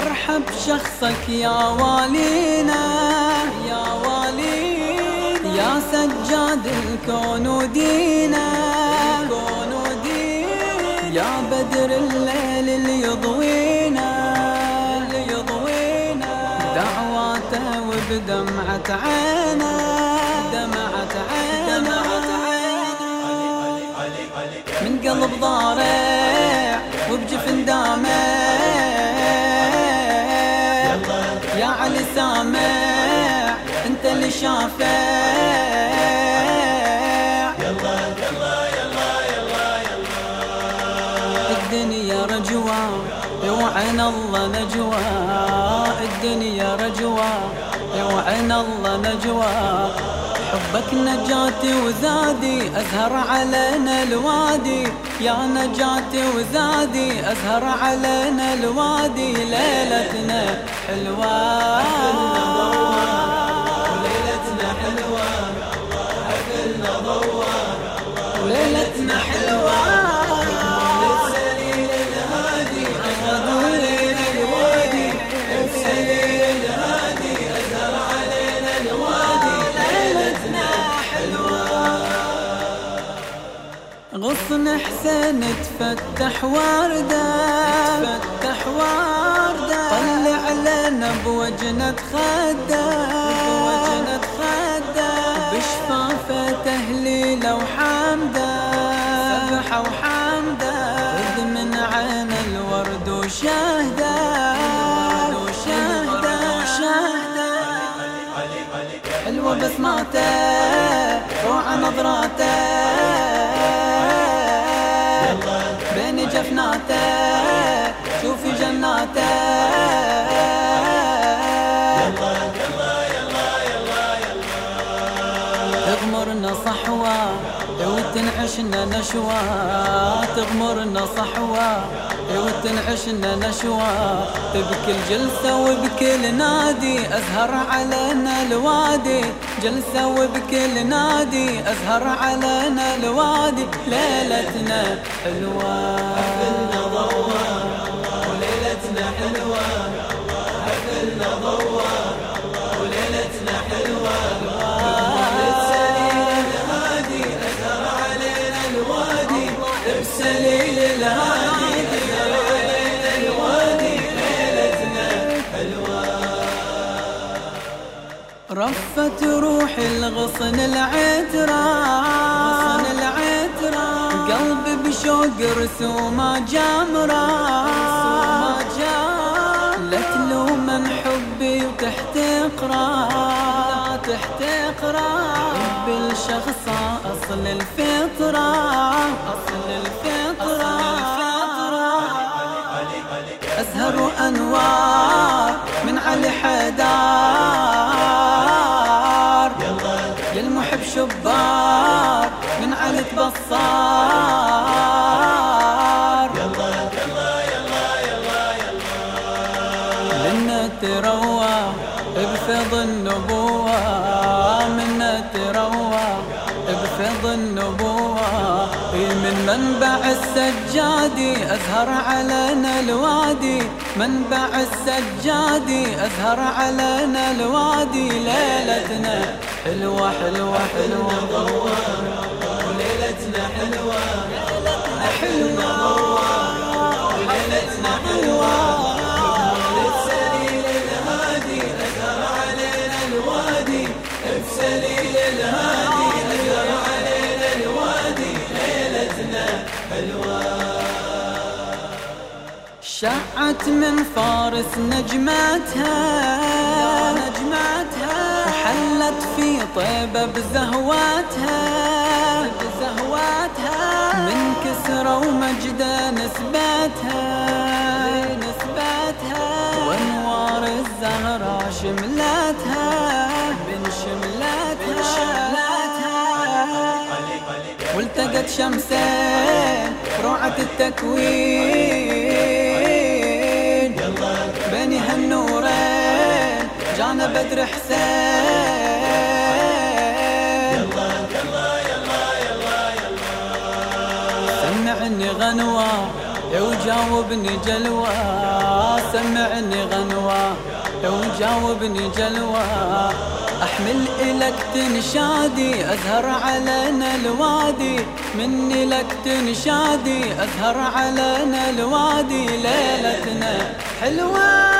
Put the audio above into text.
مرحب شخصك يا والينا. يا والينا. يا سجاد الكون ودينا الكون ودينا يا بدر الليل اللي يضوينا. اللي يضوينا. دعواته وبدمعة عينه دمعة عينه من قلب ضارع وبجفن دامع. يا علي سامع انت اللي شافع. الدنيا يوعن الله نجوى. الدنيا رجوى يوعن الله نجوى. حبك نجاتي وزادي أزهر علينا الوادي. يا نجاتي وزادي أزهر علينا الوادي. ليلتنا حلوة. غصن حسين تفتح وردة تفتح وردة. طلع لنا بوجنة خدة بوجنة خدة بشفافة تهليلة وحمدة سبحة وحمدة. خذ من عين الورد وشهدة وشهدة وشهدة حلوة بسماته روعة نظراته. if not that. تغمرنا صحوة وتنعشنا نشوة تغمرنا صحوة وتنعشنا نشوة. بكل جلسة وبكل نادي أزهر علينا الوادي. جلسة وبكل نادي أزهر علينا الوادي. ليلتنا حلوة. بسليل الهادي علينا الوادي ليلتنا حلوة رفت روح الغصن العترة غصن العترة قلبي بشوق رسومه جمرة لا تلومن حبي وتحتقره لا تحتقره حب الشخص أصل الفطرة أصل الفطرة. أزهر وأنوار من علي حيدار يا المحب شبار من علي تبصار منا تروى بفض النبوة منا تروى بفض النبوة من منبع السجادي أزهر علينا الوادي. منبع السجادي أزهر علينا الوادي. ليلتنا حلوة حلوة حلوة. ضوى الوادي بسليل الهادي أزهر علينا الوادي ليلتنا حلوة شعت من فارس نجمتها نجمتها وحلت في طيبة بزهواتها. بزهواتها. من كسرى ومجدة نسبتها والتقت شمسين روعة التكوين. بين هالنورين جانا بدر حسين سمعني غنوة وجاوبني جلوى سمعني غنوى وجاوبني جلوى الك تنشادي ازهر علينا الوادي. مني لك تنشادي ازهر علينا الوادي. ليلتنا حلوة.